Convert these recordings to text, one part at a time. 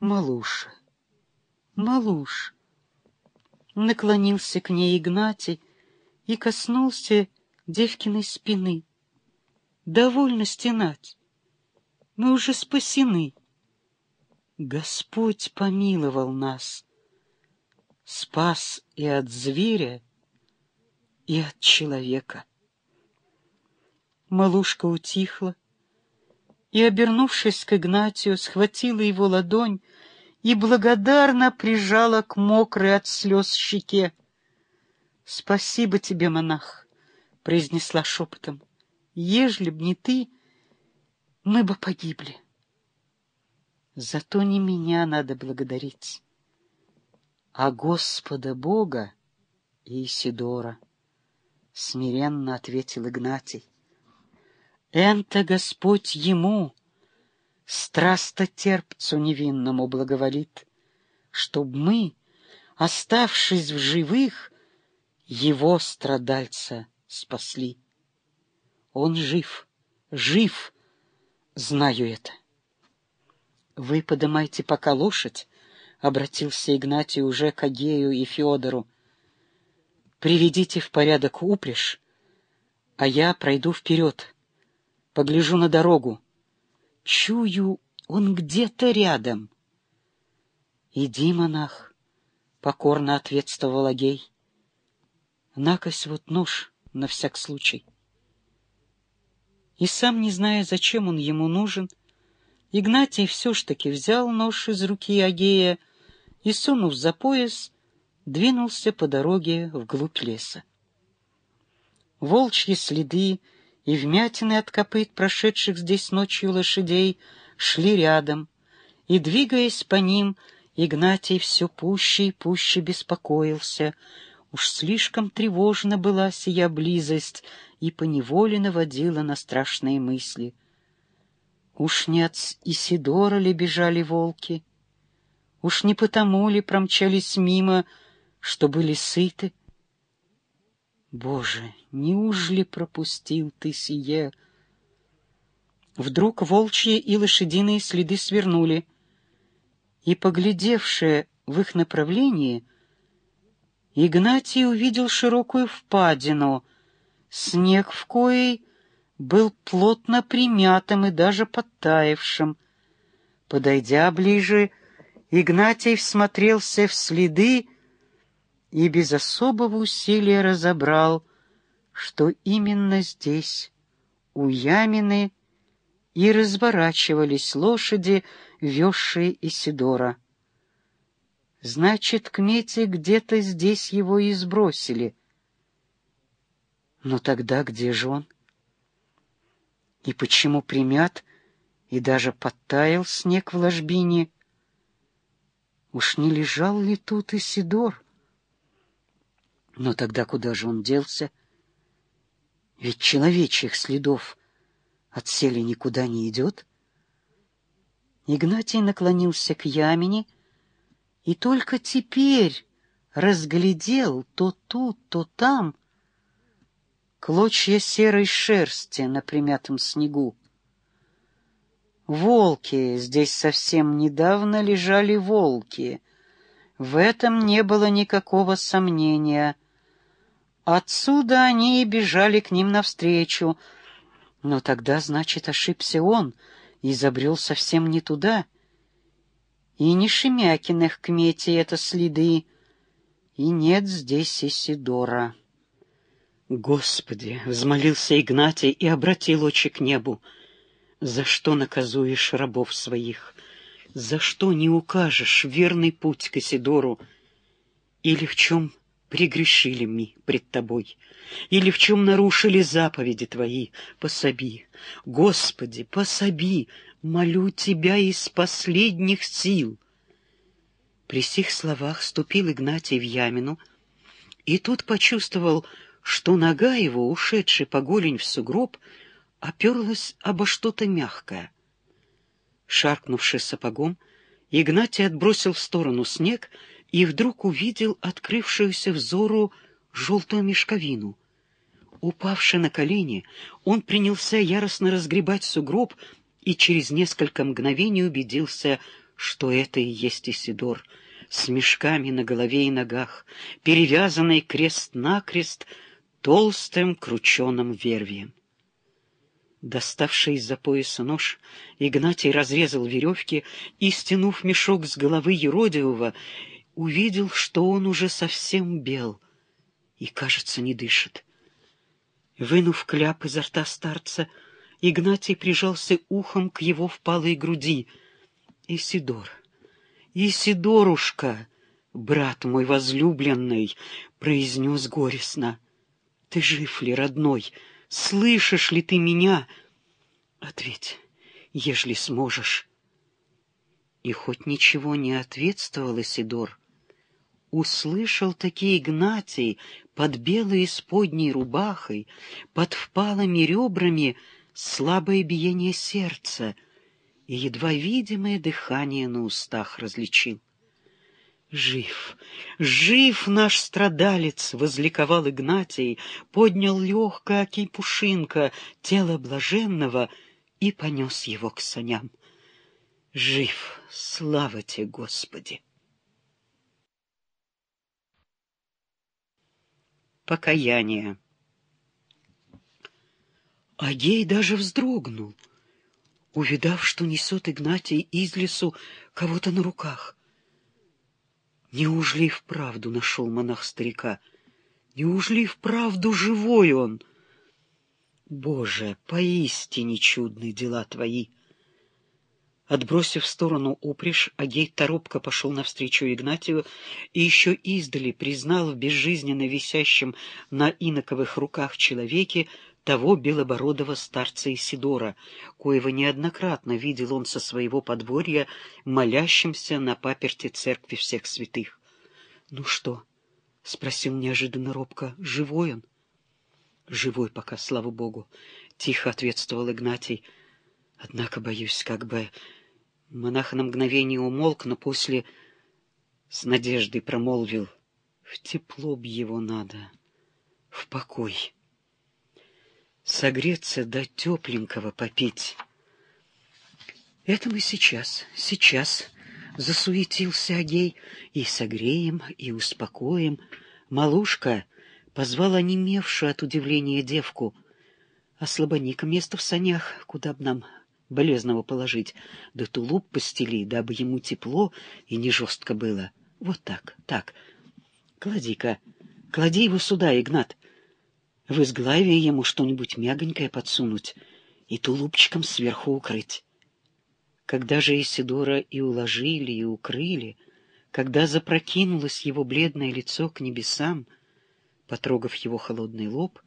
Малуша, малуш. Наклонился к ней Игнатий и коснулся девкиной спины. Довольно стенать. Мы уже спасены. Господь помиловал нас, спас и от зверя, и от человека. Малушка утихла и, обернувшись к Игнатию, схватила его ладонь и благодарно прижала к мокрой от слез щеке. — Спасибо тебе, монах, — произнесла шепотом. — Ежели б не ты, мы бы погибли. Зато не меня надо благодарить, а Господа Бога и Исидора, — смиренно ответил Игнатий. Энто Господь ему, страсто терпцу невинному благоволит, чтоб мы, оставшись в живых, его страдальца спасли. Он жив, жив, знаю это. Вы подымайте пока лошадь, — обратился Игнатий уже к Агею и Федору. Приведите в порядок упряжь, а я пройду вперед, погляжу на дорогу. Чую, он где-то рядом. — Иди, монах, — покорно ответствовал Агей. — Накось вот нож на всяк случай. И сам, не зная, зачем он ему нужен, Игнатий все ж таки взял нож из руки Агея и, сунув за пояс, двинулся по дороге вглубь леса. Волчьи следы и вмятины от копыт прошедших здесь ночью лошадей шли рядом, и, двигаясь по ним, Игнатий все пуще и пуще беспокоился. Уж слишком тревожна была сия близость и поневоле наводила на страшные мысли. Уж не от Исидора ли бежали волки? Уж не потому ли промчались мимо, что были сыты? Боже, неужели пропустил ты сие? Вдруг волчьи и лошадиные следы свернули, и, поглядевшие в их направлении, Игнатий увидел широкую впадину, снег в коей был плотно примятым и даже подтаявшим. Подойдя ближе, Игнатий всмотрелся в следы и без особого усилия разобрал, что именно здесь, у Ямины, и разворачивались лошади, везшие Исидора. Значит, к Мете где-то здесь его и сбросили. Но тогда где же он? И почему примят и даже подтаял снег в ложбине? Уж не лежал ли тут Исидор? Но тогда куда же он делся? Ведь человечьих следов от сели никуда не идет. Игнатий наклонился к ямине и только теперь разглядел то тут, то там клочья серой шерсти на примятом снегу. Волки, здесь совсем недавно лежали волки. В этом не было никакого сомнения — Отсюда они и бежали к ним навстречу. Но тогда, значит, ошибся он и забрел совсем не туда. И не Шемякиных к мете это следы, и нет здесь Исидора. Господи! — взмолился Игнатий и обратил очи к небу. За что наказуешь рабов своих? За что не укажешь верный путь к Исидору? Или в чем прегрешили мы пред Тобой, или в чем нарушили заповеди Твои, пособи. Господи, пособи, молю Тебя из последних сил. При сих словах ступил Игнатий в ямину, и тут почувствовал, что нога его, ушедшая по голень в сугроб, оперлась обо что-то мягкое. Шаркнувши сапогом, Игнатий отбросил в сторону снег и вдруг увидел открывшуюся взору желтую мешковину. Упавши на колени, он принялся яростно разгребать сугроб и через несколько мгновений убедился, что это и есть Исидор, с мешками на голове и ногах, перевязанный крест-накрест толстым крученым вервием. Доставший из-за пояса нож, Игнатий разрезал веревки и, стянув мешок с головы Еродиева, увидел, что он уже совсем бел и, кажется, не дышит. Вынув кляп изо рта старца, Игнатий прижался ухом к его впалой груди. «Исидор, Исидорушка, брат мой возлюбленный!» — произнес горестно. «Ты жив ли, родной? Слышишь ли ты меня? Ответь, ежели сможешь». И хоть ничего не ответствовал Исидор, услышал таки Игнатий под белой исподней рубахой, под впалыми ребрами слабое биение сердца и едва видимое дыхание на устах различил. «Жив, жив наш страдалец!» — возликовал Игнатий, поднял легкое окей пушинка тело блаженного и понес его к саням. «Жив! Слава тебе, Господи!» Покаяние Агей даже вздрогнул, увидав, что несет Игнатий из лесу кого-то на руках. Неужели вправду нашел монах старика? Неужели вправду живой он? Боже, поистине чудные дела твои! Отбросив в сторону упряжь, Агей торопко пошел навстречу Игнатию и еще издали признал в безжизненно висящем на иноковых руках человеке того белобородого старца Исидора, коего неоднократно видел он со своего подворья, молящимся на паперти церкви всех святых. — Ну что? — спросил неожиданно робко. — Живой он? — Живой пока, слава богу, — тихо ответствовал Игнатий. — Однако, боюсь, как бы... Монах на мгновение умолк, но после с надеждой промолвил. — В тепло б его надо, в покой согреться до тепленького попить. Это мы сейчас, сейчас, — засуетился Агей, — и согреем, и успокоим. Малушка позвала немевшую от удивления девку. А место в санях, куда б нам болезного положить, да тулуп постели, дабы ему тепло и не жестко было. Вот так, так. Клади-ка, клади его сюда, Игнат в изглавие ему что-нибудь мягонькое подсунуть и тулупчиком сверху укрыть. Когда же Исидора и уложили, и укрыли, когда запрокинулось его бледное лицо к небесам, потрогав его холодный лоб,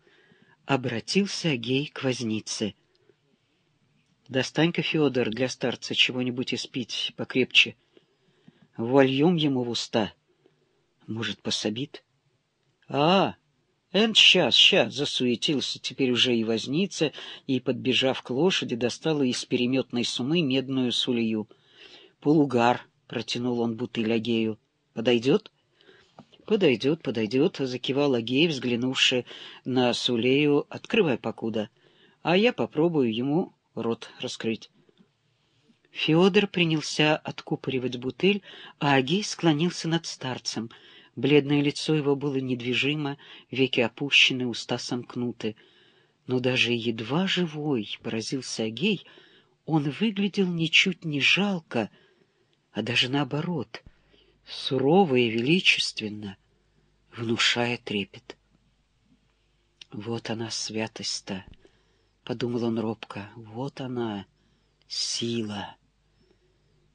обратился Агей к вознице. — Достань-ка, Федор, для старца чего-нибудь испить покрепче. Вольем ему в уста. Может, пособит? — А, Энд сейчас, сейчас, засуетился теперь уже и возница, и, подбежав к лошади, достала из переметной сумы медную сулею. «Полугар», — протянул он бутыль Агею. «Подойдет?» «Подойдет, подойдет», — закивал Агей, взглянувши на сулею. «Открывай покуда, а я попробую ему рот раскрыть». Федор принялся откупоривать бутыль, а Агей склонился над старцем — Бледное лицо его было недвижимо, веки опущены, уста сомкнуты. Но даже едва живой, поразился Агей, он выглядел ничуть не жалко, а даже наоборот, сурово и величественно, внушая трепет. «Вот она, святость-то!» — подумал он робко. «Вот она, сила!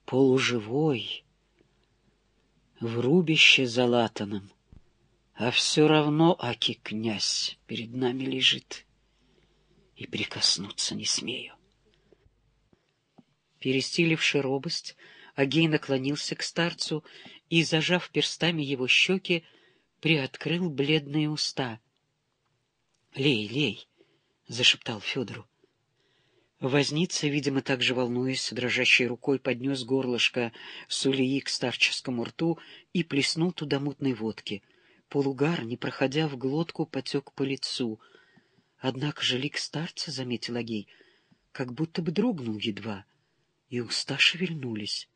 Полуживой!» в рубище залатанном, а все равно Аки князь перед нами лежит, и прикоснуться не смею. Перестиливши робость, Агей наклонился к старцу и, зажав перстами его щеки, приоткрыл бледные уста. — Лей, лей! — зашептал Федору. Возница, видимо, также волнуясь, дрожащей рукой поднес горлышко сулии к старческому рту и плеснул туда мутной водки. Полугар, не проходя в глотку, потек по лицу. Однако же лик старца, — заметил Агей, — как будто бы дрогнул едва, и уста шевельнулись.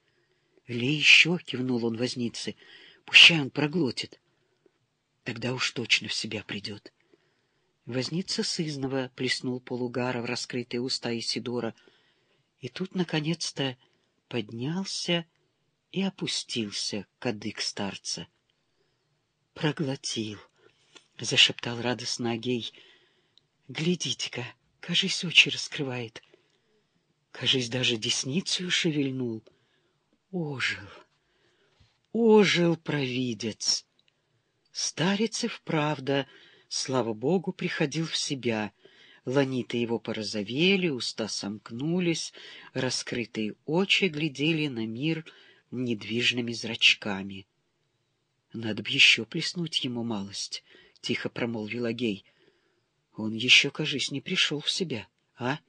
Лей еще, — кивнул он вознице, — пущай он проглотит. Тогда уж точно в себя придет. Возница сызнова плеснул полугара в раскрытые уста Исидора, и тут, наконец-то, поднялся и опустился кадык старца. Проглотил, — зашептал радостно Агей. Глядите-ка, кажись, очи раскрывает. Кажись, даже десницу шевельнул. Ожил, ожил провидец. Старец и вправда, слава богу, приходил в себя. Ланиты его порозовели, уста сомкнулись, раскрытые очи глядели на мир недвижными зрачками. — Надо б еще плеснуть ему малость, — тихо промолвил Агей. — Он еще, кажись, не пришел в себя, а? —